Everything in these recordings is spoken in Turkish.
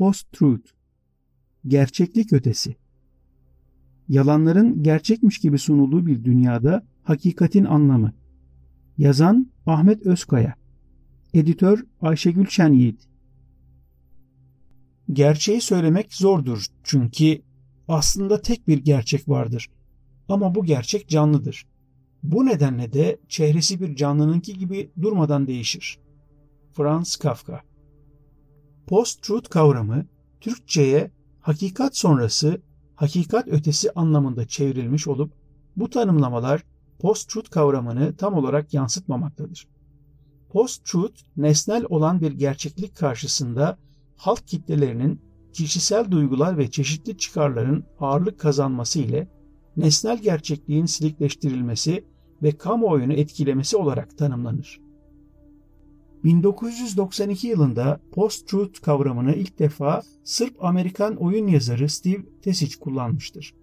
Post-truth Gerçeklik ötesi Yalanların gerçekmiş gibi sunulduğu bir dünyada hakikatin anlamı. Yazan Ahmet Özkaya Editör Ayşegül Şen Yiğit Gerçeği söylemek zordur çünkü aslında tek bir gerçek vardır. Ama bu gerçek canlıdır. Bu nedenle de çehresi bir canlınınki gibi durmadan değişir. Franz Kafka Post-truth kavramı Türkçe'ye hakikat sonrası, hakikat ötesi anlamında çevrilmiş olup bu tanımlamalar post-truth kavramını tam olarak yansıtmamaktadır. Post-truth, nesnel olan bir gerçeklik karşısında halk kitlelerinin kişisel duygular ve çeşitli çıkarların ağırlık kazanması ile nesnel gerçekliğin silikleştirilmesi ve kamuoyunu etkilemesi olarak tanımlanır. 1992 yılında post-truth kavramını ilk defa Sırp Amerikan oyun yazarı Steve Tesic kullanmıştır.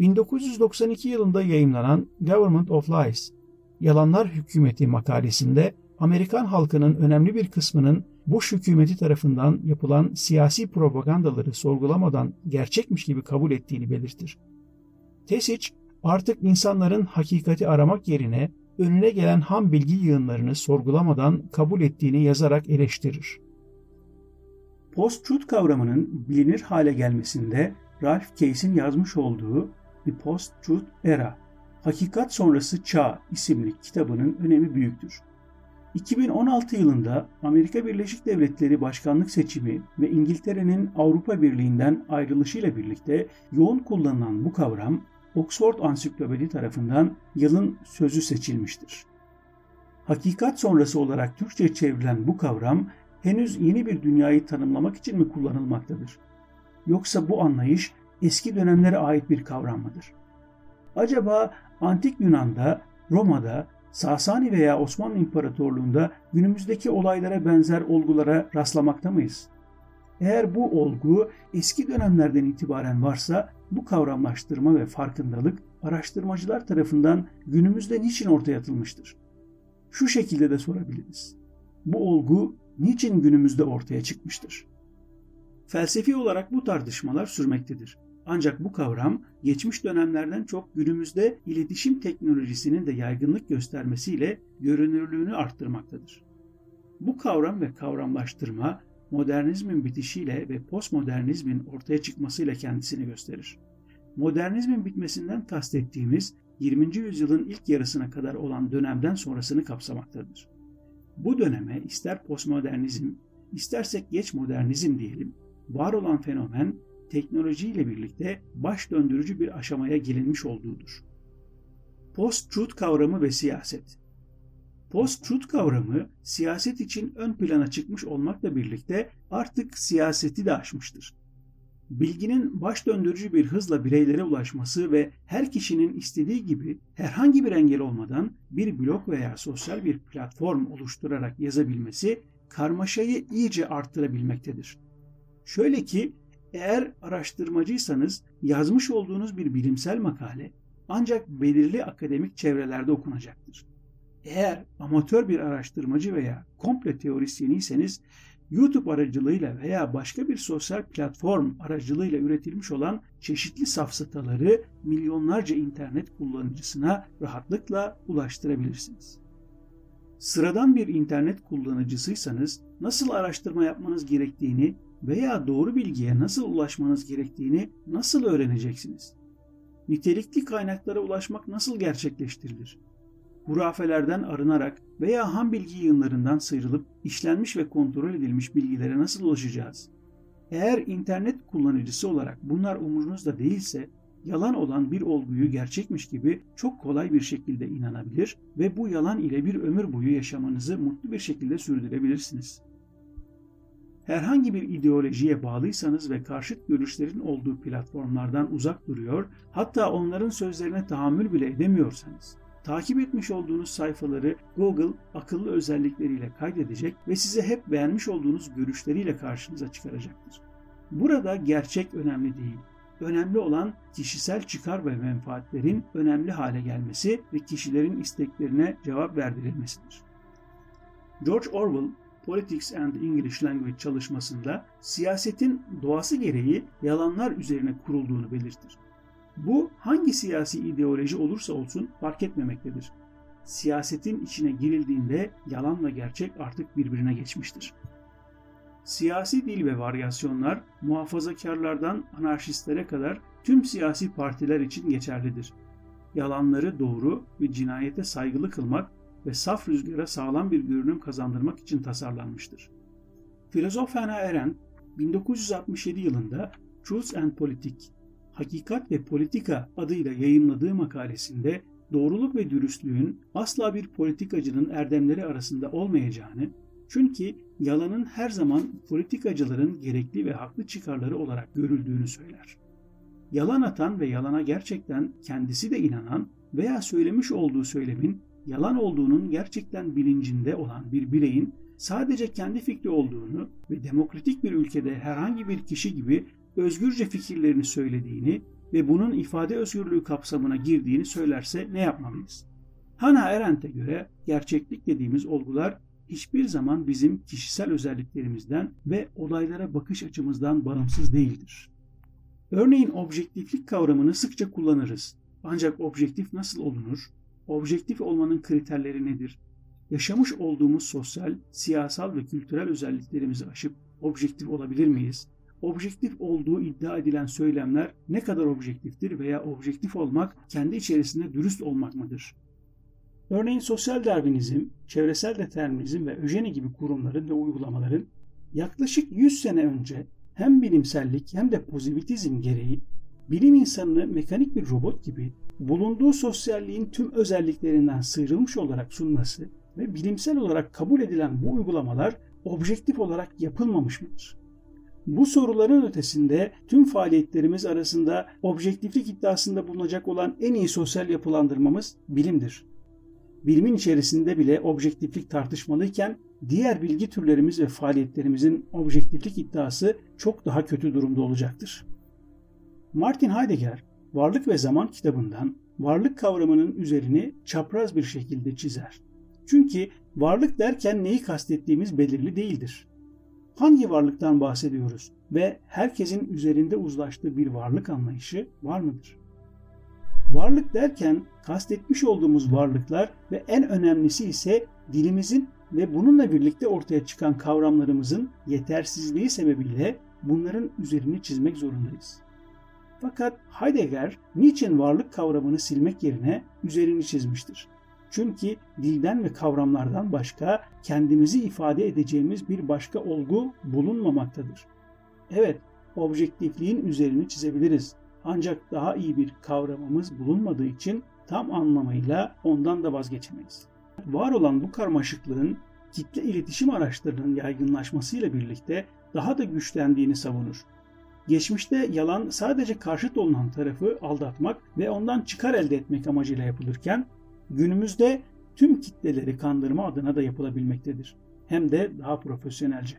1992 yılında yayımlanan Government of Lies, Yalanlar Hükümeti makalesinde Amerikan halkının önemli bir kısmının Bush hükümeti tarafından yapılan siyasi propagandaları sorgulamadan gerçekmiş gibi kabul ettiğini belirtir. Tesic artık insanların hakikati aramak yerine önüne gelen ham bilgi yığınlarını sorgulamadan kabul ettiğini yazarak eleştirir. Post-truth kavramının bilinir hale gelmesinde Ralph Case'in yazmış olduğu The Post-Truth Era, Hakikat Sonrası Çağ isimli kitabının önemi büyüktür. 2016 yılında Amerika Birleşik Devletleri başkanlık seçimi ve İngiltere'nin Avrupa Birliği'nden ayrılışıyla birlikte yoğun kullanılan bu kavram Oxford Ansiklopedi tarafından yılın sözü seçilmiştir. Hakikat sonrası olarak Türkçe çevrilen bu kavram henüz yeni bir dünyayı tanımlamak için mi kullanılmaktadır? Yoksa bu anlayış eski dönemlere ait bir kavram mıdır? Acaba antik Yunan'da, Roma'da, Sasani veya Osmanlı İmparatorluğu'nda günümüzdeki olaylara benzer olgulara rastlamakta mıyız? Eğer bu olgu eski dönemlerden itibaren varsa bu kavramlaştırma ve farkındalık araştırmacılar tarafından günümüzde niçin ortaya atılmıştır? Şu şekilde de sorabiliriz. Bu olgu niçin günümüzde ortaya çıkmıştır? Felsefi olarak bu tartışmalar sürmektedir. Ancak bu kavram geçmiş dönemlerden çok günümüzde iletişim teknolojisinin de yaygınlık göstermesiyle görünürlüğünü arttırmaktadır. Bu kavram ve kavramlaştırma modernizmin bitişiyle ve postmodernizmin ortaya çıkmasıyla kendisini gösterir. Modernizmin bitmesinden kastettiğimiz 20. yüzyılın ilk yarısına kadar olan dönemden sonrasını kapsamaktadır. Bu döneme ister postmodernizm, istersek geç modernizm diyelim, var olan fenomen teknolojiyle birlikte baş döndürücü bir aşamaya gelinmiş olduğudur. Post-truth kavramı ve siyaset Post-truth kavramı siyaset için ön plana çıkmış olmakla birlikte artık siyaseti de aşmıştır. Bilginin baş döndürücü bir hızla bireylere ulaşması ve her kişinin istediği gibi herhangi bir engel olmadan bir blog veya sosyal bir platform oluşturarak yazabilmesi karmaşayı iyice arttırabilmektedir. Şöyle ki eğer araştırmacıysanız yazmış olduğunuz bir bilimsel makale ancak belirli akademik çevrelerde okunacaktır. Eğer amatör bir araştırmacı veya komple teorisyeniyseniz YouTube aracılığıyla veya başka bir sosyal platform aracılığıyla üretilmiş olan çeşitli safsataları milyonlarca internet kullanıcısına rahatlıkla ulaştırabilirsiniz. Sıradan bir internet kullanıcısıysanız nasıl araştırma yapmanız gerektiğini veya doğru bilgiye nasıl ulaşmanız gerektiğini nasıl öğreneceksiniz? Nitelikli kaynaklara ulaşmak nasıl gerçekleştirilir? Hurafelerden arınarak veya ham bilgi yığınlarından sıyrılıp işlenmiş ve kontrol edilmiş bilgilere nasıl ulaşacağız? Eğer internet kullanıcısı olarak bunlar umurunuzda değilse yalan olan bir olguyu gerçekmiş gibi çok kolay bir şekilde inanabilir ve bu yalan ile bir ömür boyu yaşamanızı mutlu bir şekilde sürdürebilirsiniz. Herhangi bir ideolojiye bağlıysanız ve karşıt görüşlerin olduğu platformlardan uzak duruyor, hatta onların sözlerine tahammül bile edemiyorsanız, Takip etmiş olduğunuz sayfaları Google akıllı özellikleriyle kaydedecek ve size hep beğenmiş olduğunuz görüşleriyle karşınıza çıkaracaktır. Burada gerçek önemli değil. Önemli olan kişisel çıkar ve menfaatlerin önemli hale gelmesi ve kişilerin isteklerine cevap verdirilmesidir. George Orwell Politics and English Language çalışmasında siyasetin doğası gereği yalanlar üzerine kurulduğunu belirtir. Bu hangi siyasi ideoloji olursa olsun fark etmemektedir. Siyasetin içine girildiğinde yalan ve gerçek artık birbirine geçmiştir. Siyasi dil ve varyasyonlar muhafazakarlardan anarşistlere kadar tüm siyasi partiler için geçerlidir. Yalanları doğru ve cinayete saygılı kılmak ve saf rüzgara sağlam bir görünüm kazandırmak için tasarlanmıştır. Filozof Hannah Arendt 1967 yılında Truth and Politics, Hakikat ve Politika adıyla yayımladığı makalesinde doğruluk ve dürüstlüğün asla bir politikacının erdemleri arasında olmayacağını, çünkü yalanın her zaman politikacıların gerekli ve haklı çıkarları olarak görüldüğünü söyler. Yalan atan ve yalana gerçekten kendisi de inanan veya söylemiş olduğu söylemin yalan olduğunun gerçekten bilincinde olan bir bireyin sadece kendi fikri olduğunu ve demokratik bir ülkede herhangi bir kişi gibi özgürce fikirlerini söylediğini ve bunun ifade özgürlüğü kapsamına girdiğini söylerse ne yapmalıyız? Hannah Arendt'e göre gerçeklik dediğimiz olgular hiçbir zaman bizim kişisel özelliklerimizden ve olaylara bakış açımızdan bağımsız değildir. Örneğin objektiflik kavramını sıkça kullanırız. Ancak objektif nasıl olunur? Objektif olmanın kriterleri nedir? Yaşamış olduğumuz sosyal, siyasal ve kültürel özelliklerimizi aşıp objektif olabilir miyiz? Objektif olduğu iddia edilen söylemler ne kadar objektiftir veya objektif olmak kendi içerisinde dürüst olmak mıdır? Örneğin sosyal darwinizm, çevresel determinizm ve öjeni gibi kurumların ve uygulamaların yaklaşık 100 sene önce hem bilimsellik hem de pozitivizm gereği bilim insanını mekanik bir robot gibi bulunduğu sosyalliğin tüm özelliklerinden sıyrılmış olarak sunması ve bilimsel olarak kabul edilen bu uygulamalar objektif olarak yapılmamış mıdır? Bu soruların ötesinde tüm faaliyetlerimiz arasında objektiflik iddiasında bulunacak olan en iyi sosyal yapılandırmamız bilimdir. Bilimin içerisinde bile objektiflik tartışmalıyken diğer bilgi türlerimiz ve faaliyetlerimizin objektiflik iddiası çok daha kötü durumda olacaktır. Martin Heidegger Varlık ve Zaman kitabından varlık kavramının üzerini çapraz bir şekilde çizer. Çünkü varlık derken neyi kastettiğimiz belirli değildir. Hangi varlıktan bahsediyoruz ve herkesin üzerinde uzlaştığı bir varlık anlayışı var mıdır? Varlık derken kastetmiş olduğumuz varlıklar ve en önemlisi ise dilimizin ve bununla birlikte ortaya çıkan kavramlarımızın yetersizliği sebebiyle bunların üzerini çizmek zorundayız. Fakat Heidegger niçin varlık kavramını silmek yerine üzerini çizmiştir? Çünkü dilden ve kavramlardan başka kendimizi ifade edeceğimiz bir başka olgu bulunmamaktadır. Evet, objektifliğin üzerini çizebiliriz. Ancak daha iyi bir kavramımız bulunmadığı için tam anlamıyla ondan da vazgeçemeyiz. Var olan bu karmaşıklığın kitle iletişim araçlarının yaygınlaşmasıyla birlikte daha da güçlendiğini savunur. Geçmişte yalan sadece karşıt olunan tarafı aldatmak ve ondan çıkar elde etmek amacıyla yapılırken günümüzde tüm kitleleri kandırma adına da yapılabilmektedir. Hem de daha profesyonelce.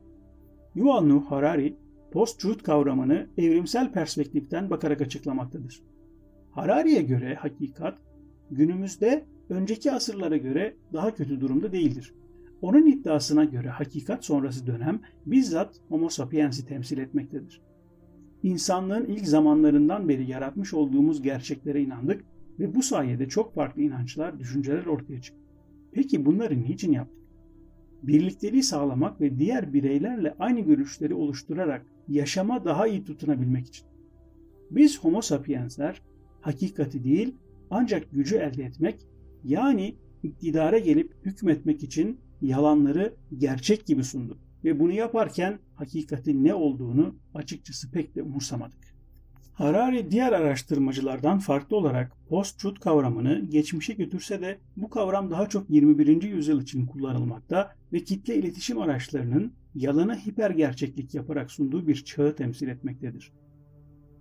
Yuval Noah Harari post-truth kavramını evrimsel perspektiften bakarak açıklamaktadır. Harari'ye göre hakikat günümüzde önceki asırlara göre daha kötü durumda değildir. Onun iddiasına göre hakikat sonrası dönem bizzat Homo sapiens'i temsil etmektedir. İnsanlığın ilk zamanlarından beri yaratmış olduğumuz gerçeklere inandık ve bu sayede çok farklı inançlar, düşünceler ortaya çıktı. Peki bunları niçin yaptık? Birlikteliği sağlamak ve diğer bireylerle aynı görüşleri oluşturarak yaşama daha iyi tutunabilmek için. Biz homo sapiensler hakikati değil ancak gücü elde etmek yani iktidara gelip hükmetmek için yalanları gerçek gibi sunduk ve bunu yaparken hakikatin ne olduğunu açıkçası pek de umursamadık. Harari diğer araştırmacılardan farklı olarak post-truth kavramını geçmişe götürse de bu kavram daha çok 21. yüzyıl için kullanılmakta ve kitle iletişim araçlarının yalanı hiper gerçeklik yaparak sunduğu bir çağı temsil etmektedir.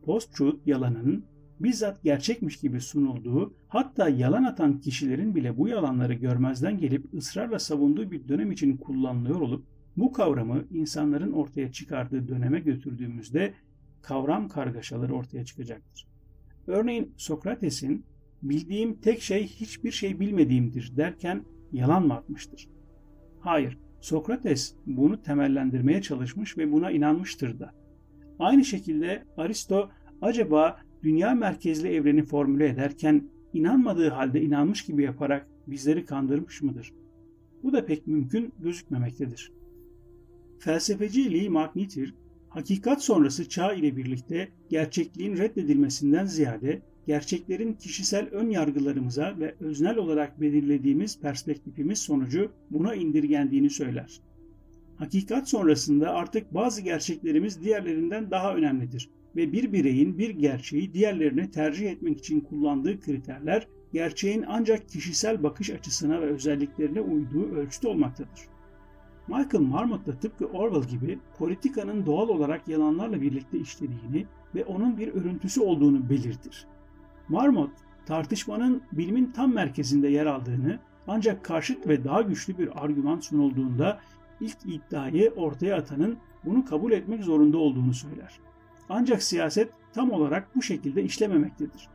Post-truth yalanın bizzat gerçekmiş gibi sunulduğu, hatta yalan atan kişilerin bile bu yalanları görmezden gelip ısrarla savunduğu bir dönem için kullanılıyor olup bu kavramı insanların ortaya çıkardığı döneme götürdüğümüzde kavram kargaşaları ortaya çıkacaktır. Örneğin Sokrates'in bildiğim tek şey hiçbir şey bilmediğimdir derken yalan mı atmıştır? Hayır, Sokrates bunu temellendirmeye çalışmış ve buna inanmıştır da. Aynı şekilde Aristo acaba dünya merkezli evreni formüle ederken inanmadığı halde inanmış gibi yaparak bizleri kandırmış mıdır? Bu da pek mümkün gözükmemektedir. Felsefeci Lee McNitter, hakikat sonrası çağ ile birlikte gerçekliğin reddedilmesinden ziyade gerçeklerin kişisel ön yargılarımıza ve öznel olarak belirlediğimiz perspektifimiz sonucu buna indirgendiğini söyler. Hakikat sonrasında artık bazı gerçeklerimiz diğerlerinden daha önemlidir ve bir bireyin bir gerçeği diğerlerine tercih etmek için kullandığı kriterler gerçeğin ancak kişisel bakış açısına ve özelliklerine uyduğu ölçüde olmaktadır. Michael Marmot da tıpkı Orwell gibi politikanın doğal olarak yalanlarla birlikte işlediğini ve onun bir örüntüsü olduğunu belirtir. Marmot, tartışmanın bilimin tam merkezinde yer aldığını ancak karşıt ve daha güçlü bir argüman sunulduğunda ilk iddiayı ortaya atanın bunu kabul etmek zorunda olduğunu söyler. Ancak siyaset tam olarak bu şekilde işlememektedir.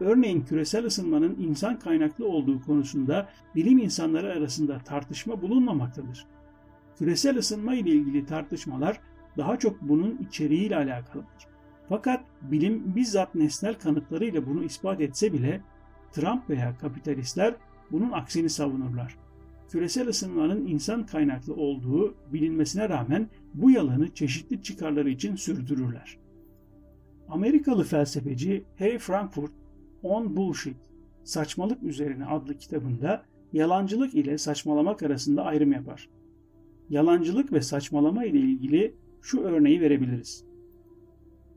Örneğin küresel ısınmanın insan kaynaklı olduğu konusunda bilim insanları arasında tartışma bulunmamaktadır. Küresel ısınma ile ilgili tartışmalar daha çok bunun içeriğiyle alakalıdır. Fakat bilim bizzat nesnel kanıtlarıyla bunu ispat etse bile Trump veya kapitalistler bunun aksini savunurlar. Küresel ısınmanın insan kaynaklı olduğu bilinmesine rağmen bu yalanı çeşitli çıkarları için sürdürürler. Amerikalı felsefeci Harry Frankfurt On Bullshit, Saçmalık Üzerine adlı kitabında yalancılık ile saçmalamak arasında ayrım yapar. Yalancılık ve saçmalama ile ilgili şu örneği verebiliriz.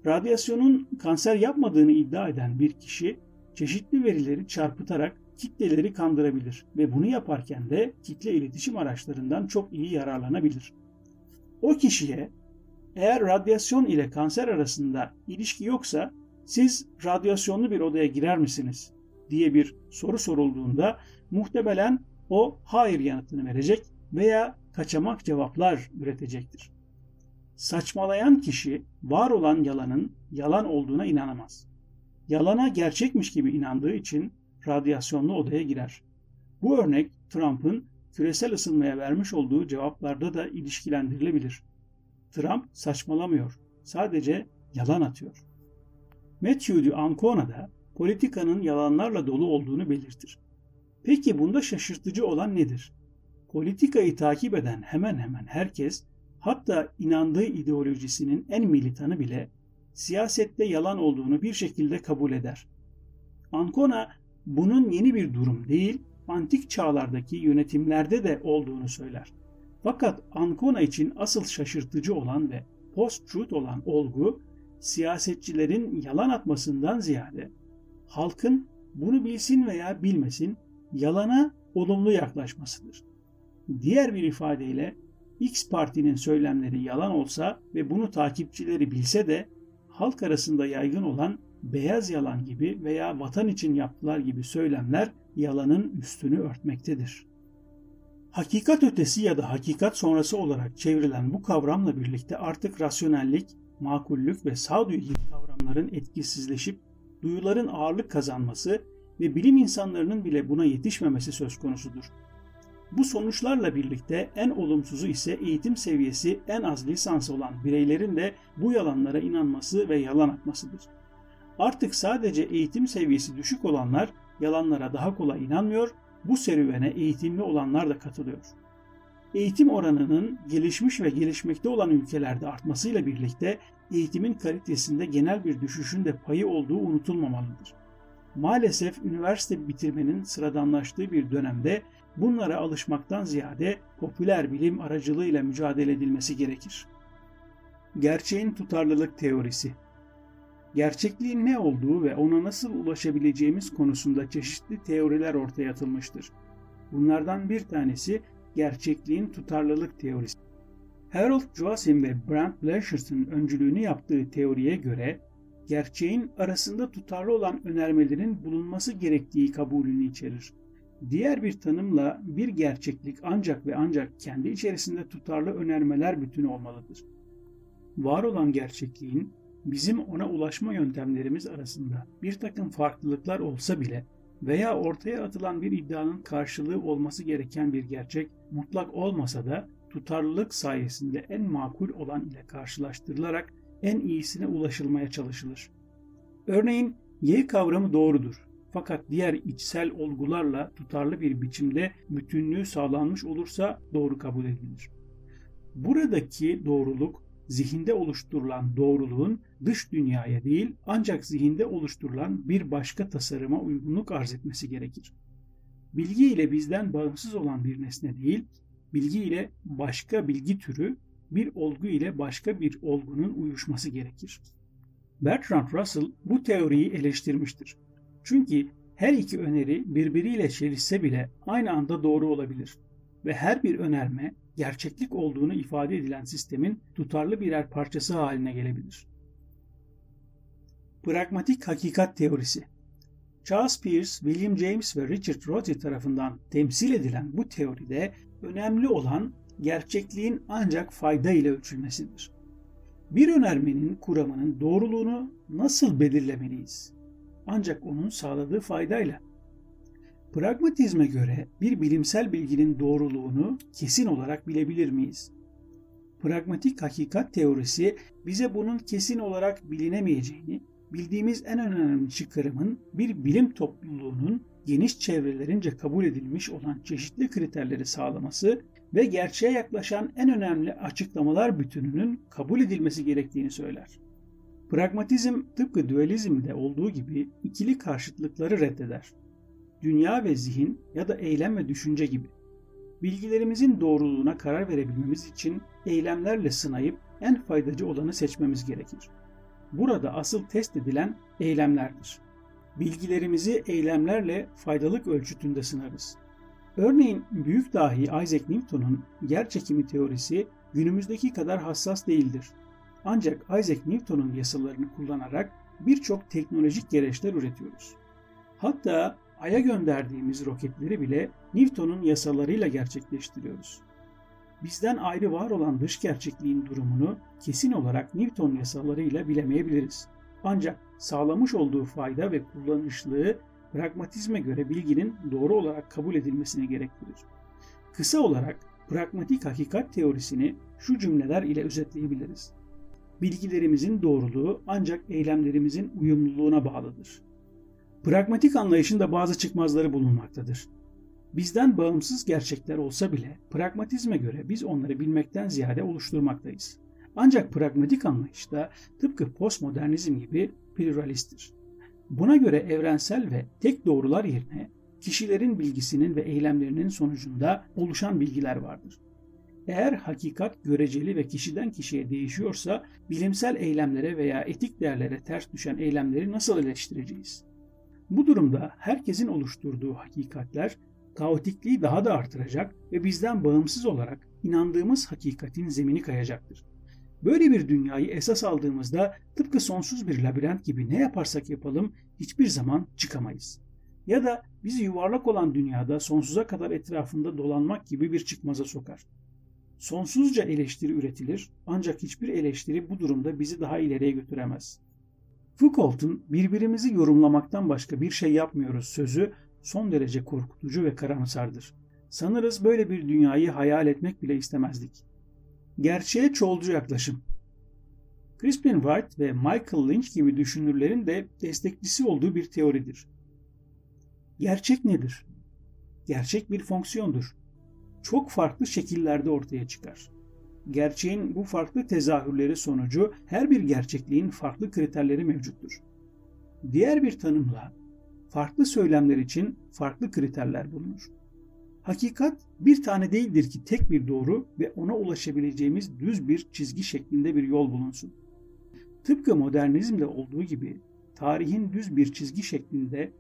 Radyasyonun kanser yapmadığını iddia eden bir kişi çeşitli verileri çarpıtarak kitleleri kandırabilir ve bunu yaparken de kitle iletişim araçlarından çok iyi yararlanabilir. O kişiye eğer radyasyon ile kanser arasında ilişki yoksa siz radyasyonlu bir odaya girer misiniz diye bir soru sorulduğunda muhtemelen o hayır yanıtını verecek veya kaçamak cevaplar üretecektir. Saçmalayan kişi var olan yalanın yalan olduğuna inanamaz. Yalana gerçekmiş gibi inandığı için radyasyonlu odaya girer. Bu örnek Trump'ın küresel ısınmaya vermiş olduğu cevaplarda da ilişkilendirilebilir. Trump saçmalamıyor. Sadece yalan atıyor. Matthew de Ancona da politikanın yalanlarla dolu olduğunu belirtir. Peki bunda şaşırtıcı olan nedir? Politikayı takip eden hemen hemen herkes, hatta inandığı ideolojisinin en militanı bile siyasette yalan olduğunu bir şekilde kabul eder. Ancona bunun yeni bir durum değil, antik çağlardaki yönetimlerde de olduğunu söyler. Fakat Ancona için asıl şaşırtıcı olan ve post-truth olan olgu siyasetçilerin yalan atmasından ziyade halkın bunu bilsin veya bilmesin yalana olumlu yaklaşmasıdır. Diğer bir ifadeyle X partinin söylemleri yalan olsa ve bunu takipçileri bilse de halk arasında yaygın olan beyaz yalan gibi veya vatan için yaptılar gibi söylemler yalanın üstünü örtmektedir. Hakikat ötesi ya da hakikat sonrası olarak çevrilen bu kavramla birlikte artık rasyonellik, makullük ve sağduyu gibi kavramların etkisizleşip duyuların ağırlık kazanması ve bilim insanlarının bile buna yetişmemesi söz konusudur. Bu sonuçlarla birlikte en olumsuzu ise eğitim seviyesi en az lisans olan bireylerin de bu yalanlara inanması ve yalan atmasıdır. Artık sadece eğitim seviyesi düşük olanlar yalanlara daha kolay inanmıyor, bu serüvene eğitimli olanlar da katılıyor. Eğitim oranının gelişmiş ve gelişmekte olan ülkelerde artmasıyla birlikte eğitimin kalitesinde genel bir düşüşün de payı olduğu unutulmamalıdır. Maalesef üniversite bitirmenin sıradanlaştığı bir dönemde bunlara alışmaktan ziyade popüler bilim aracılığıyla mücadele edilmesi gerekir. Gerçeğin tutarlılık teorisi Gerçekliğin ne olduğu ve ona nasıl ulaşabileceğimiz konusunda çeşitli teoriler ortaya atılmıştır. Bunlardan bir tanesi gerçekliğin tutarlılık teorisi. Harold Joachim ve Brent Blanchard'ın öncülüğünü yaptığı teoriye göre gerçeğin arasında tutarlı olan önermelerin bulunması gerektiği kabulünü içerir. Diğer bir tanımla bir gerçeklik ancak ve ancak kendi içerisinde tutarlı önermeler bütünü olmalıdır. Var olan gerçekliğin bizim ona ulaşma yöntemlerimiz arasında bir takım farklılıklar olsa bile veya ortaya atılan bir iddianın karşılığı olması gereken bir gerçek mutlak olmasa da tutarlılık sayesinde en makul olan ile karşılaştırılarak en iyisine ulaşılmaya çalışılır. Örneğin Y kavramı doğrudur. Fakat diğer içsel olgularla tutarlı bir biçimde bütünlüğü sağlanmış olursa doğru kabul edilir. Buradaki doğruluk zihinde oluşturulan doğruluğun dış dünyaya değil ancak zihinde oluşturulan bir başka tasarıma uygunluk arz etmesi gerekir. Bilgi ile bizden bağımsız olan bir nesne değil, bilgi ile başka bilgi türü, bir olgu ile başka bir olgunun uyuşması gerekir. Bertrand Russell bu teoriyi eleştirmiştir. Çünkü her iki öneri birbiriyle çelişse bile aynı anda doğru olabilir ve her bir önerme gerçeklik olduğunu ifade edilen sistemin tutarlı birer parçası haline gelebilir. Pragmatik hakikat teorisi Charles Peirce, William James ve Richard Rorty tarafından temsil edilen bu teoride önemli olan gerçekliğin ancak fayda ile ölçülmesidir. Bir önermenin kuramının doğruluğunu nasıl belirlemeliyiz? Ancak onun sağladığı faydayla. Pragmatizme göre bir bilimsel bilginin doğruluğunu kesin olarak bilebilir miyiz? Pragmatik hakikat teorisi bize bunun kesin olarak bilinemeyeceğini, bildiğimiz en önemli çıkarımın bir bilim topluluğunun geniş çevrelerince kabul edilmiş olan çeşitli kriterleri sağlaması ve gerçeğe yaklaşan en önemli açıklamalar bütününün kabul edilmesi gerektiğini söyler. Pragmatizm tıpkı dualizmde olduğu gibi ikili karşıtlıkları reddeder. Dünya ve zihin ya da eylem ve düşünce gibi. Bilgilerimizin doğruluğuna karar verebilmemiz için eylemlerle sınayıp en faydacı olanı seçmemiz gerekir. Burada asıl test edilen eylemlerdir. Bilgilerimizi eylemlerle faydalık ölçütünde sınarız. Örneğin büyük dahi Isaac Newton'un yer çekimi teorisi günümüzdeki kadar hassas değildir. Ancak Isaac Newton'un yasalarını kullanarak birçok teknolojik gereçler üretiyoruz. Hatta Ay'a gönderdiğimiz roketleri bile Newton'un yasalarıyla gerçekleştiriyoruz. Bizden ayrı var olan dış gerçekliğin durumunu kesin olarak Newton yasalarıyla bilemeyebiliriz. Ancak sağlamış olduğu fayda ve kullanışlığı pragmatizme göre bilginin doğru olarak kabul edilmesini gerektirir. Kısa olarak pragmatik hakikat teorisini şu cümleler ile özetleyebiliriz. Bilgilerimizin doğruluğu ancak eylemlerimizin uyumluluğuna bağlıdır. Pragmatik anlayışın da bazı çıkmazları bulunmaktadır. Bizden bağımsız gerçekler olsa bile pragmatizme göre biz onları bilmekten ziyade oluşturmaktayız. Ancak pragmatik anlayışta tıpkı postmodernizm gibi pluralisttir. Buna göre evrensel ve tek doğrular yerine kişilerin bilgisinin ve eylemlerinin sonucunda oluşan bilgiler vardır. Eğer hakikat göreceli ve kişiden kişiye değişiyorsa bilimsel eylemlere veya etik değerlere ters düşen eylemleri nasıl eleştireceğiz? Bu durumda herkesin oluşturduğu hakikatler kaotikliği daha da artıracak ve bizden bağımsız olarak inandığımız hakikatin zemini kayacaktır. Böyle bir dünyayı esas aldığımızda tıpkı sonsuz bir labirent gibi ne yaparsak yapalım hiçbir zaman çıkamayız. Ya da bizi yuvarlak olan dünyada sonsuza kadar etrafında dolanmak gibi bir çıkmaza sokar. Sonsuzca eleştiri üretilir ancak hiçbir eleştiri bu durumda bizi daha ileriye götüremez. Foucault'un birbirimizi yorumlamaktan başka bir şey yapmıyoruz sözü son derece korkutucu ve karamsardır. Sanırız böyle bir dünyayı hayal etmek bile istemezdik. Gerçeğe çoğulcu yaklaşım. Crispin White ve Michael Lynch gibi düşünürlerin de destekçisi olduğu bir teoridir. Gerçek nedir? Gerçek bir fonksiyondur. Çok farklı şekillerde ortaya çıkar. Gerçeğin bu farklı tezahürleri sonucu her bir gerçekliğin farklı kriterleri mevcuttur. Diğer bir tanımla farklı söylemler için farklı kriterler bulunur. Hakikat bir tane değildir ki tek bir doğru ve ona ulaşabileceğimiz düz bir çizgi şeklinde bir yol bulunsun. Tıpkı modernizmde olduğu gibi tarihin düz bir çizgi şeklinde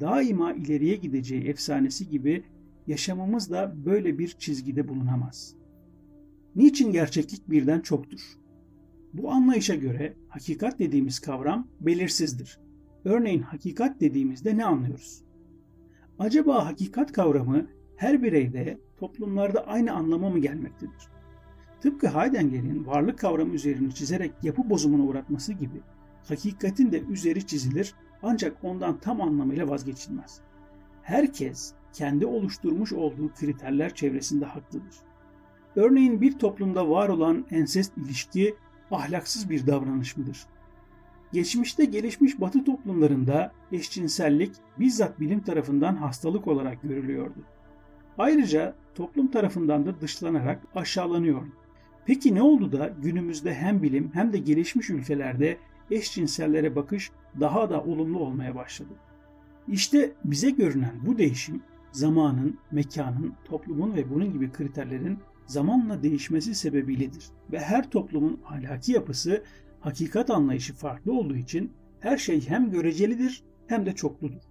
daima ileriye gideceği efsanesi gibi yaşamımız da böyle bir çizgide bulunamaz. Niçin gerçeklik birden çoktur? Bu anlayışa göre hakikat dediğimiz kavram belirsizdir. Örneğin hakikat dediğimizde ne anlıyoruz? Acaba hakikat kavramı her bireyde, toplumlarda aynı anlama mı gelmektedir? Tıpkı Heidegger'in varlık kavramı üzerini çizerek yapı bozumuna uğratması gibi hakikatin de üzeri çizilir ancak ondan tam anlamıyla vazgeçilmez. Herkes kendi oluşturmuş olduğu kriterler çevresinde haklıdır. Örneğin bir toplumda var olan ensest ilişki ahlaksız bir davranış mıdır? Geçmişte gelişmiş batı toplumlarında eşcinsellik bizzat bilim tarafından hastalık olarak görülüyordu. Ayrıca toplum tarafından da dışlanarak aşağılanıyordu. Peki ne oldu da günümüzde hem bilim hem de gelişmiş ülkelerde eşcinsellere bakış daha da olumlu olmaya başladı? İşte bize görünen bu değişim zamanın, mekanın, toplumun ve bunun gibi kriterlerin zamanla değişmesi sebebiyledir. Ve her toplumun ahlaki yapısı, hakikat anlayışı farklı olduğu için her şey hem görecelidir hem de çokludur.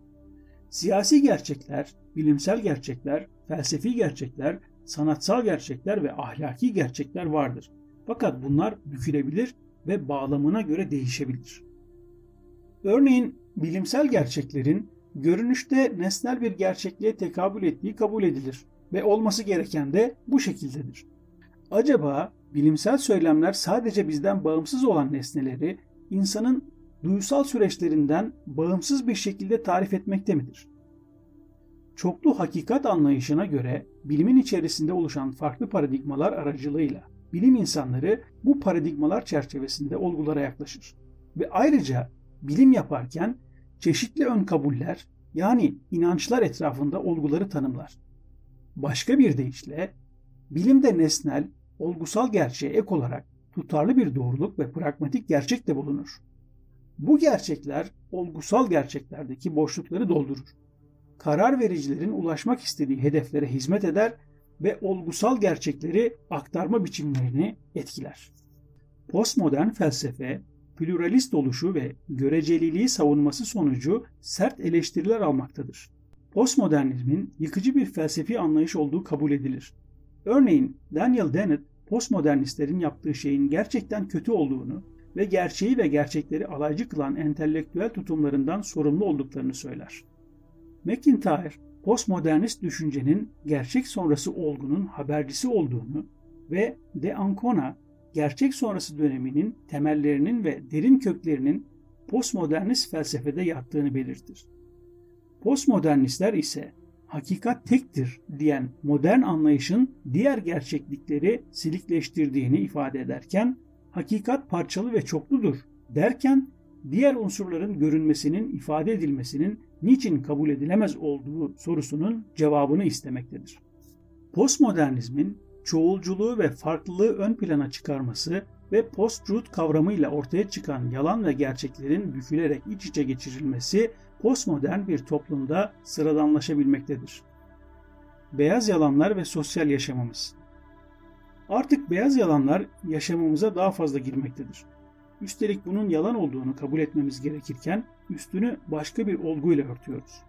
Siyasi gerçekler, bilimsel gerçekler, felsefi gerçekler, sanatsal gerçekler ve ahlaki gerçekler vardır. Fakat bunlar bükülebilir ve bağlamına göre değişebilir. Örneğin bilimsel gerçeklerin görünüşte nesnel bir gerçekliğe tekabül ettiği kabul edilir ve olması gereken de bu şekildedir. Acaba bilimsel söylemler sadece bizden bağımsız olan nesneleri insanın duysal süreçlerinden bağımsız bir şekilde tarif etmekte midir? Çoklu hakikat anlayışına göre bilimin içerisinde oluşan farklı paradigmalar aracılığıyla bilim insanları bu paradigmalar çerçevesinde olgulara yaklaşır. Ve ayrıca bilim yaparken çeşitli ön kabuller yani inançlar etrafında olguları tanımlar. Başka bir deyişle bilimde nesnel, olgusal gerçeğe ek olarak tutarlı bir doğruluk ve pragmatik gerçek de bulunur. Bu gerçekler olgusal gerçeklerdeki boşlukları doldurur. Karar vericilerin ulaşmak istediği hedeflere hizmet eder ve olgusal gerçekleri aktarma biçimlerini etkiler. Postmodern felsefe pluralist oluşu ve göreceliliği savunması sonucu sert eleştiriler almaktadır. Postmodernizmin yıkıcı bir felsefi anlayış olduğu kabul edilir. Örneğin Daniel Dennett postmodernistlerin yaptığı şeyin gerçekten kötü olduğunu ve gerçeği ve gerçekleri alaycı kılan entelektüel tutumlarından sorumlu olduklarını söyler. McIntyre, postmodernist düşüncenin gerçek sonrası olgunun habercisi olduğunu ve De Ancona, gerçek sonrası döneminin temellerinin ve derin köklerinin postmodernist felsefede yattığını belirtir. Postmodernistler ise hakikat tektir diyen modern anlayışın diğer gerçeklikleri silikleştirdiğini ifade ederken hakikat parçalı ve çokludur derken diğer unsurların görünmesinin ifade edilmesinin niçin kabul edilemez olduğu sorusunun cevabını istemektedir. Postmodernizmin çoğulculuğu ve farklılığı ön plana çıkarması ve post-truth kavramıyla ortaya çıkan yalan ve gerçeklerin bükülerek iç içe geçirilmesi postmodern bir toplumda sıradanlaşabilmektedir. Beyaz yalanlar ve sosyal yaşamımız Artık beyaz yalanlar yaşamımıza daha fazla girmektedir. Üstelik bunun yalan olduğunu kabul etmemiz gerekirken üstünü başka bir olguyla örtüyoruz.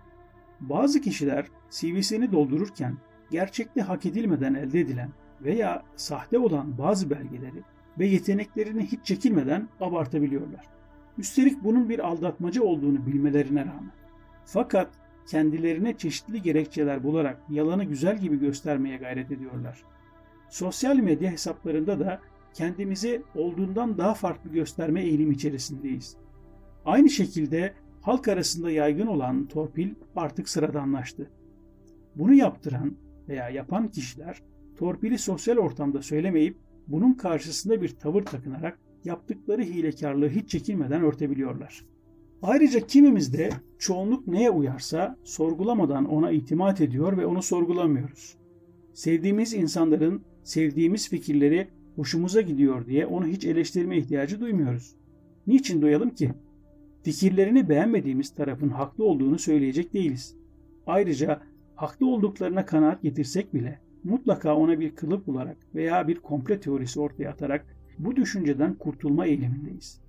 Bazı kişiler CV'sini doldururken gerçekte hak edilmeden elde edilen veya sahte olan bazı belgeleri ve yeteneklerini hiç çekilmeden abartabiliyorlar. Üstelik bunun bir aldatmaca olduğunu bilmelerine rağmen. Fakat kendilerine çeşitli gerekçeler bularak yalanı güzel gibi göstermeye gayret ediyorlar. Sosyal medya hesaplarında da kendimizi olduğundan daha farklı gösterme eğilim içerisindeyiz. Aynı şekilde halk arasında yaygın olan torpil artık sıradanlaştı. Bunu yaptıran veya yapan kişiler torpili sosyal ortamda söylemeyip bunun karşısında bir tavır takınarak yaptıkları hilekarlığı hiç çekinmeden örtebiliyorlar. Ayrıca kimimiz de çoğunluk neye uyarsa sorgulamadan ona itimat ediyor ve onu sorgulamıyoruz. Sevdiğimiz insanların sevdiğimiz fikirleri hoşumuza gidiyor diye onu hiç eleştirme ihtiyacı duymuyoruz. Niçin duyalım ki? Fikirlerini beğenmediğimiz tarafın haklı olduğunu söyleyecek değiliz. Ayrıca haklı olduklarına kanaat getirsek bile mutlaka ona bir kılıf bularak veya bir komple teorisi ortaya atarak bu düşünceden kurtulma eğilimindeyiz.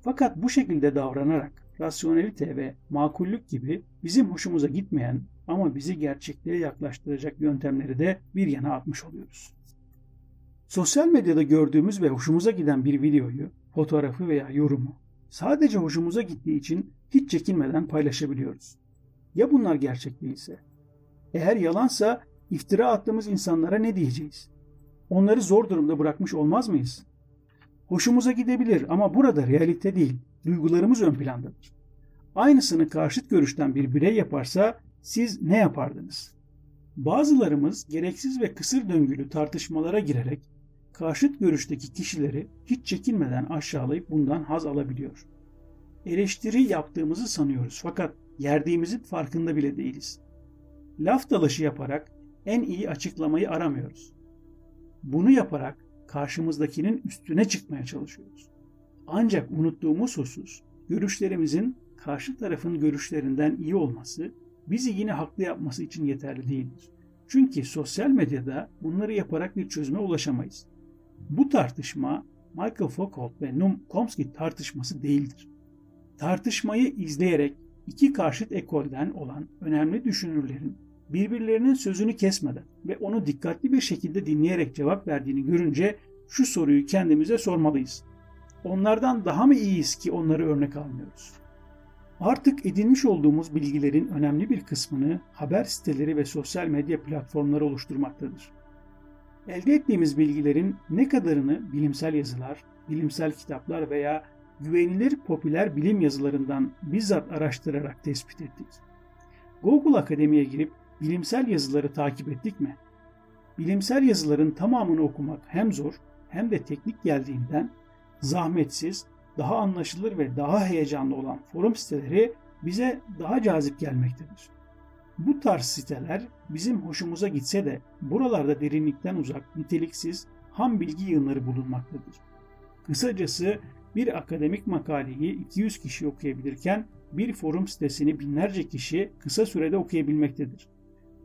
Fakat bu şekilde davranarak rasyonelite ve makullük gibi bizim hoşumuza gitmeyen ama bizi gerçekliğe yaklaştıracak yöntemleri de bir yana atmış oluyoruz. Sosyal medyada gördüğümüz ve hoşumuza giden bir videoyu, fotoğrafı veya yorumu sadece hoşumuza gittiği için hiç çekinmeden paylaşabiliyoruz. Ya bunlar gerçek değilse? Eğer yalansa iftira attığımız insanlara ne diyeceğiz? Onları zor durumda bırakmış olmaz mıyız? Hoşumuza gidebilir ama burada realite değil, duygularımız ön plandadır. Aynısını karşıt görüşten bir birey yaparsa siz ne yapardınız? Bazılarımız gereksiz ve kısır döngülü tartışmalara girerek karşıt görüşteki kişileri hiç çekinmeden aşağılayıp bundan haz alabiliyor. Eleştiri yaptığımızı sanıyoruz fakat yerdiğimizin farkında bile değiliz. Laf dalaşı yaparak en iyi açıklamayı aramıyoruz. Bunu yaparak karşımızdakinin üstüne çıkmaya çalışıyoruz. Ancak unuttuğumuz husus, görüşlerimizin karşı tarafın görüşlerinden iyi olması bizi yine haklı yapması için yeterli değildir. Çünkü sosyal medyada bunları yaparak bir çözüme ulaşamayız. Bu tartışma Michael Foucault ve Noam Chomsky tartışması değildir. Tartışmayı izleyerek iki karşıt ekolden olan önemli düşünürlerin birbirlerinin sözünü kesmeden ve onu dikkatli bir şekilde dinleyerek cevap verdiğini görünce şu soruyu kendimize sormalıyız. Onlardan daha mı iyiyiz ki onları örnek almıyoruz? Artık edinmiş olduğumuz bilgilerin önemli bir kısmını haber siteleri ve sosyal medya platformları oluşturmaktadır. Elde ettiğimiz bilgilerin ne kadarını bilimsel yazılar, bilimsel kitaplar veya güvenilir popüler bilim yazılarından bizzat araştırarak tespit ettik. Google Akademi'ye girip bilimsel yazıları takip ettik mi? Bilimsel yazıların tamamını okumak hem zor hem de teknik geldiğinden zahmetsiz, daha anlaşılır ve daha heyecanlı olan forum siteleri bize daha cazip gelmektedir. Bu tarz siteler bizim hoşumuza gitse de buralarda derinlikten uzak, niteliksiz, ham bilgi yığınları bulunmaktadır. Kısacası bir akademik makaleyi 200 kişi okuyabilirken bir forum sitesini binlerce kişi kısa sürede okuyabilmektedir.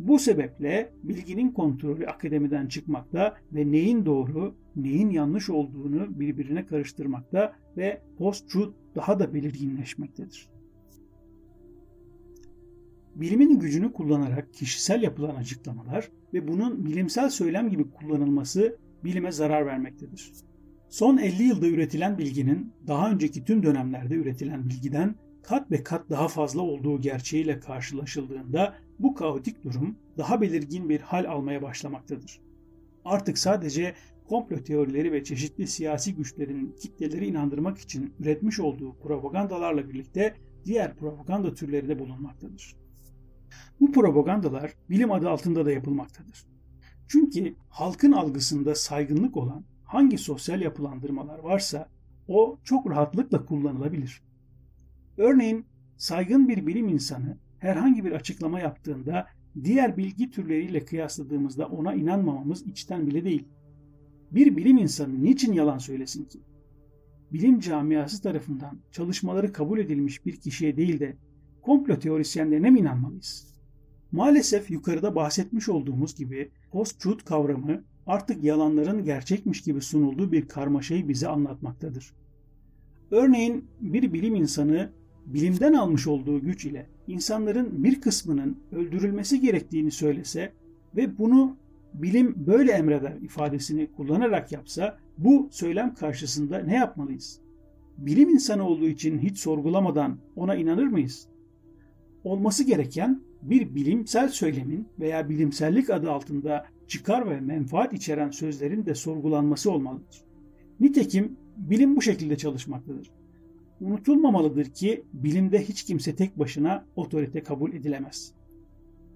Bu sebeple bilginin kontrolü akademiden çıkmakta ve neyin doğru, neyin yanlış olduğunu birbirine karıştırmakta ve post-truth daha da belirginleşmektedir. Bilimin gücünü kullanarak kişisel yapılan açıklamalar ve bunun bilimsel söylem gibi kullanılması bilime zarar vermektedir. Son 50 yılda üretilen bilginin daha önceki tüm dönemlerde üretilen bilgiden kat ve kat daha fazla olduğu gerçeğiyle karşılaşıldığında bu kaotik durum daha belirgin bir hal almaya başlamaktadır. Artık sadece komplo teorileri ve çeşitli siyasi güçlerin kitleleri inandırmak için üretmiş olduğu propagandalarla birlikte diğer propaganda türleri de bulunmaktadır. Bu propagandalar bilim adı altında da yapılmaktadır. Çünkü halkın algısında saygınlık olan hangi sosyal yapılandırmalar varsa o çok rahatlıkla kullanılabilir. Örneğin saygın bir bilim insanı herhangi bir açıklama yaptığında diğer bilgi türleriyle kıyasladığımızda ona inanmamamız içten bile değil. Bir bilim insanı niçin yalan söylesin ki? Bilim camiası tarafından çalışmaları kabul edilmiş bir kişiye değil de komplo teorisyenlerine mi inanmalıyız? Maalesef yukarıda bahsetmiş olduğumuz gibi post-truth kavramı artık yalanların gerçekmiş gibi sunulduğu bir karmaşayı bize anlatmaktadır. Örneğin bir bilim insanı bilimden almış olduğu güç ile insanların bir kısmının öldürülmesi gerektiğini söylese ve bunu bilim böyle emreder ifadesini kullanarak yapsa bu söylem karşısında ne yapmalıyız? Bilim insanı olduğu için hiç sorgulamadan ona inanır mıyız? Olması gereken bir bilimsel söylemin veya bilimsellik adı altında çıkar ve menfaat içeren sözlerin de sorgulanması olmalıdır. Nitekim bilim bu şekilde çalışmaktadır. Unutulmamalıdır ki bilimde hiç kimse tek başına otorite kabul edilemez.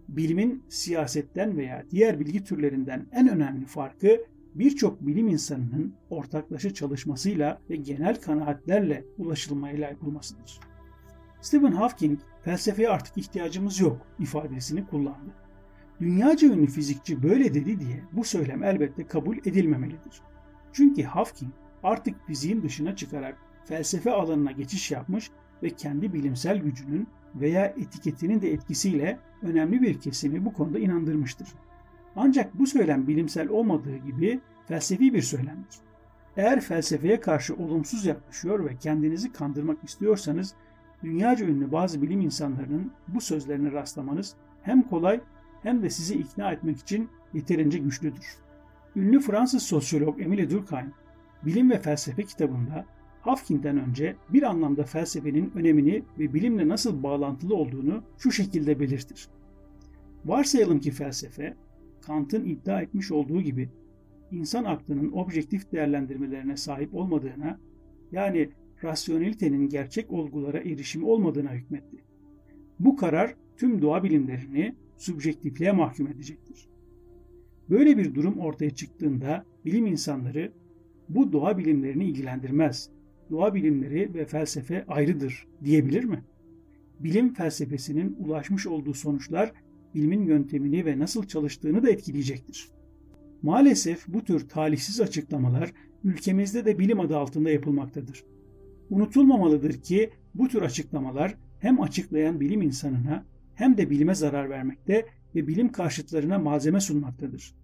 Bilimin siyasetten veya diğer bilgi türlerinden en önemli farkı birçok bilim insanının ortaklaşa çalışmasıyla ve genel kanaatlerle ulaşılmayla yapılmasıdır. Stephen Hawking felsefeye artık ihtiyacımız yok ifadesini kullandı. Dünyaca ünlü fizikçi böyle dedi diye bu söylem elbette kabul edilmemelidir. Çünkü Hawking artık fiziğin dışına çıkarak felsefe alanına geçiş yapmış ve kendi bilimsel gücünün veya etiketinin de etkisiyle önemli bir kesimi bu konuda inandırmıştır. Ancak bu söylem bilimsel olmadığı gibi felsefi bir söylemdir. Eğer felsefeye karşı olumsuz yaklaşıyor ve kendinizi kandırmak istiyorsanız dünyaca ünlü bazı bilim insanlarının bu sözlerine rastlamanız hem kolay hem de sizi ikna etmek için yeterince güçlüdür. Ünlü Fransız sosyolog Emile Durkheim, Bilim ve Felsefe kitabında Hawking'den önce bir anlamda felsefenin önemini ve bilimle nasıl bağlantılı olduğunu şu şekilde belirtir. Varsayalım ki felsefe, Kant'ın iddia etmiş olduğu gibi insan aklının objektif değerlendirmelerine sahip olmadığına, yani rasyonelitenin gerçek olgulara erişimi olmadığına hükmetti. Bu karar tüm doğa bilimlerini subjektifliğe mahkum edecektir. Böyle bir durum ortaya çıktığında bilim insanları bu doğa bilimlerini ilgilendirmez. Doğa bilimleri ve felsefe ayrıdır diyebilir mi? Bilim felsefesinin ulaşmış olduğu sonuçlar ilmin yöntemini ve nasıl çalıştığını da etkileyecektir. Maalesef bu tür talihsiz açıklamalar ülkemizde de bilim adı altında yapılmaktadır. Unutulmamalıdır ki bu tür açıklamalar hem açıklayan bilim insanına hem de bilime zarar vermekte ve bilim karşıtlarına malzeme sunmaktadır.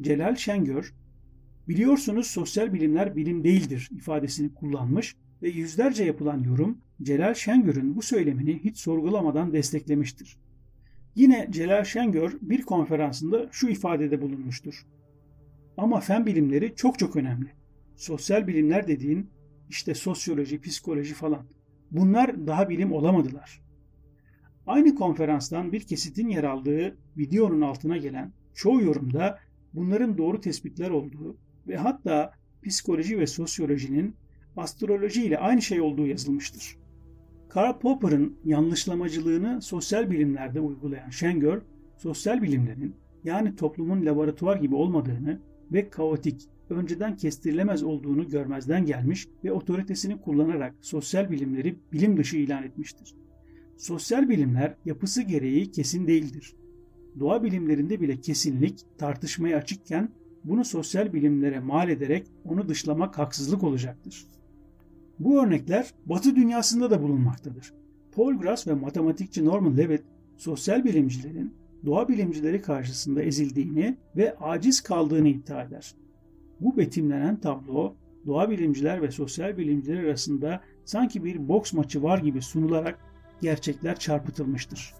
Celal Şengör, biliyorsunuz sosyal bilimler bilim değildir ifadesini kullanmış ve yüzlerce yapılan yorum Celal Şengör'ün bu söylemini hiç sorgulamadan desteklemiştir. Yine Celal Şengör bir konferansında şu ifadede bulunmuştur. Ama fen bilimleri çok çok önemli. Sosyal bilimler dediğin işte sosyoloji, psikoloji falan. Bunlar daha bilim olamadılar. Aynı konferanstan bir kesitin yer aldığı videonun altına gelen çoğu yorumda bunların doğru tespitler olduğu ve hatta psikoloji ve sosyolojinin astroloji ile aynı şey olduğu yazılmıştır. Karl Popper'ın yanlışlamacılığını sosyal bilimlerde uygulayan Şengör, sosyal bilimlerin yani toplumun laboratuvar gibi olmadığını ve kaotik, önceden kestirilemez olduğunu görmezden gelmiş ve otoritesini kullanarak sosyal bilimleri bilim dışı ilan etmiştir. Sosyal bilimler yapısı gereği kesin değildir. Doğa bilimlerinde bile kesinlik tartışmaya açıkken bunu sosyal bilimlere mal ederek onu dışlamak haksızlık olacaktır. Bu örnekler Batı dünyasında da bulunmaktadır. Paul Grass ve matematikçi Norman Levitt sosyal bilimcilerin doğa bilimcileri karşısında ezildiğini ve aciz kaldığını iddia eder. Bu betimlenen tablo doğa bilimciler ve sosyal bilimciler arasında sanki bir boks maçı var gibi sunularak gerçekler çarpıtılmıştır.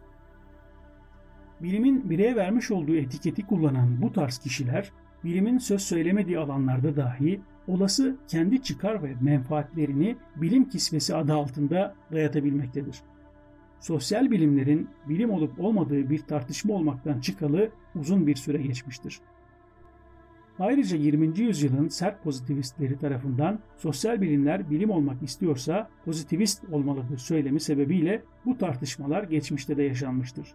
Bilimin bireye vermiş olduğu etiketi kullanan bu tarz kişiler bilimin söz söylemediği alanlarda dahi olası kendi çıkar ve menfaatlerini bilim kisvesi adı altında dayatabilmektedir. Sosyal bilimlerin bilim olup olmadığı bir tartışma olmaktan çıkalı uzun bir süre geçmiştir. Ayrıca 20. yüzyılın sert pozitivistleri tarafından sosyal bilimler bilim olmak istiyorsa pozitivist olmalıdır söylemi sebebiyle bu tartışmalar geçmişte de yaşanmıştır.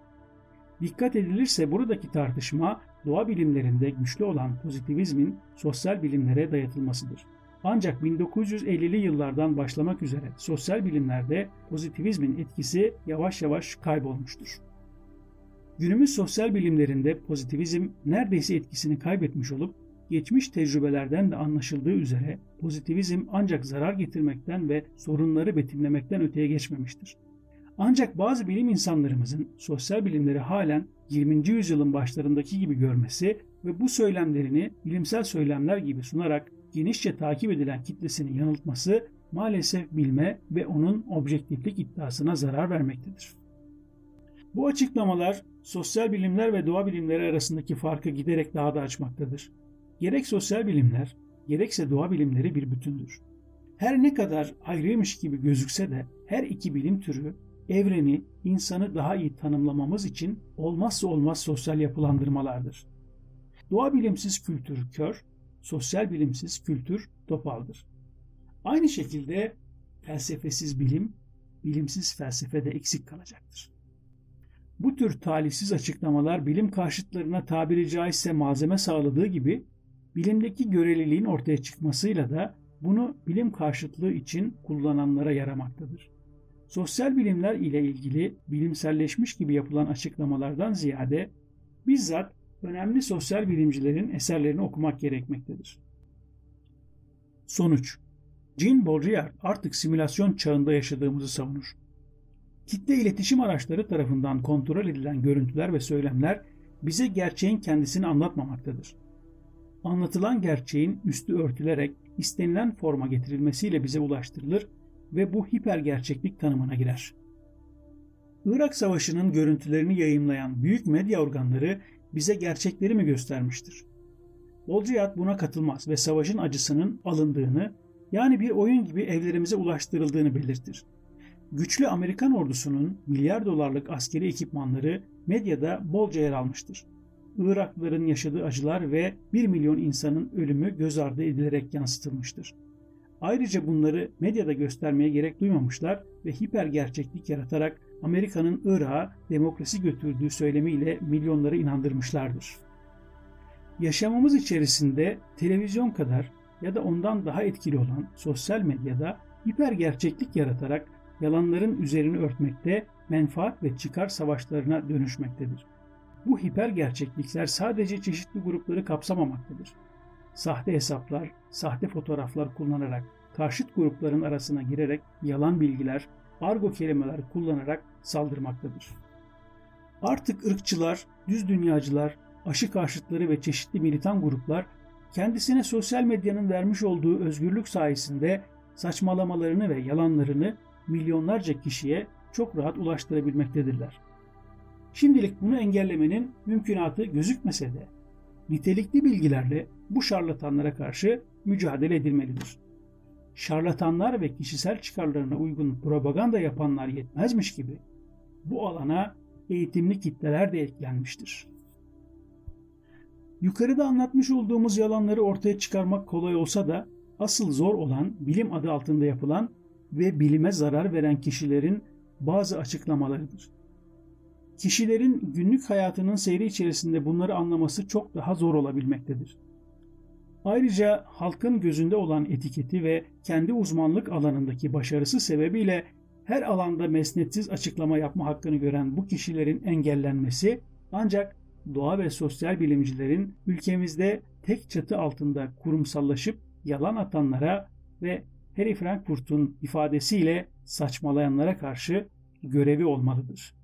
Dikkat edilirse buradaki tartışma doğa bilimlerinde güçlü olan pozitivizmin sosyal bilimlere dayatılmasıdır. Ancak 1950'li yıllardan başlamak üzere sosyal bilimlerde pozitivizmin etkisi yavaş yavaş kaybolmuştur. Günümüz sosyal bilimlerinde pozitivizm neredeyse etkisini kaybetmiş olup geçmiş tecrübelerden de anlaşıldığı üzere pozitivizm ancak zarar getirmekten ve sorunları betimlemekten öteye geçmemiştir. Ancak bazı bilim insanlarımızın sosyal bilimleri halen 20. yüzyılın başlarındaki gibi görmesi ve bu söylemlerini bilimsel söylemler gibi sunarak genişçe takip edilen kitlesini yanıltması maalesef bilme ve onun objektiflik iddiasına zarar vermektedir. Bu açıklamalar sosyal bilimler ve doğa bilimleri arasındaki farkı giderek daha da açmaktadır. Gerek sosyal bilimler, gerekse doğa bilimleri bir bütündür. Her ne kadar ayrıymış gibi gözükse de her iki bilim türü evreni, insanı daha iyi tanımlamamız için olmazsa olmaz sosyal yapılandırmalardır. Doğa bilimsiz kültür kör, sosyal bilimsiz kültür topaldır. Aynı şekilde felsefesiz bilim, bilimsiz felsefe de eksik kalacaktır. Bu tür talihsiz açıklamalar bilim karşıtlarına tabiri caizse malzeme sağladığı gibi bilimdeki göreliliğin ortaya çıkmasıyla da bunu bilim karşıtlığı için kullananlara yaramaktadır. Sosyal bilimler ile ilgili bilimselleşmiş gibi yapılan açıklamalardan ziyade bizzat önemli sosyal bilimcilerin eserlerini okumak gerekmektedir. Sonuç Jean Baudrillard artık simülasyon çağında yaşadığımızı savunur. Kitle iletişim araçları tarafından kontrol edilen görüntüler ve söylemler bize gerçeğin kendisini anlatmamaktadır. Anlatılan gerçeğin üstü örtülerek istenilen forma getirilmesiyle bize ulaştırılır ve bu hiper gerçeklik tanımına girer. Irak Savaşı'nın görüntülerini yayınlayan büyük medya organları bize gerçekleri mi göstermiştir? Bolciyat buna katılmaz ve savaşın acısının alındığını yani bir oyun gibi evlerimize ulaştırıldığını belirtir. Güçlü Amerikan ordusunun milyar dolarlık askeri ekipmanları medyada bolca yer almıştır. Iraklıların yaşadığı acılar ve 1 milyon insanın ölümü göz ardı edilerek yansıtılmıştır. Ayrıca bunları medyada göstermeye gerek duymamışlar ve hiper gerçeklik yaratarak Amerika'nın Irak'a demokrasi götürdüğü söylemiyle milyonları inandırmışlardır. Yaşamımız içerisinde televizyon kadar ya da ondan daha etkili olan sosyal medyada hiper gerçeklik yaratarak yalanların üzerini örtmekte, menfaat ve çıkar savaşlarına dönüşmektedir. Bu hiper gerçeklikler sadece çeşitli grupları kapsamamaktadır. Sahte hesaplar, sahte fotoğraflar kullanarak, karşıt grupların arasına girerek yalan bilgiler, argo kelimeler kullanarak saldırmaktadır. Artık ırkçılar, düz dünyacılar, aşı karşıtları ve çeşitli militan gruplar kendisine sosyal medyanın vermiş olduğu özgürlük sayesinde saçmalamalarını ve yalanlarını milyonlarca kişiye çok rahat ulaştırabilmektedirler. Şimdilik bunu engellemenin mümkünatı gözükmese de nitelikli bilgilerle bu şarlatanlara karşı mücadele edilmelidir. Şarlatanlar ve kişisel çıkarlarına uygun propaganda yapanlar yetmezmiş gibi bu alana eğitimli kitleler de eklenmiştir. Yukarıda anlatmış olduğumuz yalanları ortaya çıkarmak kolay olsa da asıl zor olan bilim adı altında yapılan ve bilime zarar veren kişilerin bazı açıklamalarıdır. Kişilerin günlük hayatının seyri içerisinde bunları anlaması çok daha zor olabilmektedir. Ayrıca halkın gözünde olan etiketi ve kendi uzmanlık alanındaki başarısı sebebiyle her alanda mesnetsiz açıklama yapma hakkını gören bu kişilerin engellenmesi ancak doğa ve sosyal bilimcilerin ülkemizde tek çatı altında kurumsallaşıp yalan atanlara ve Harry Frankfurt'un ifadesiyle saçmalayanlara karşı görevi olmalıdır.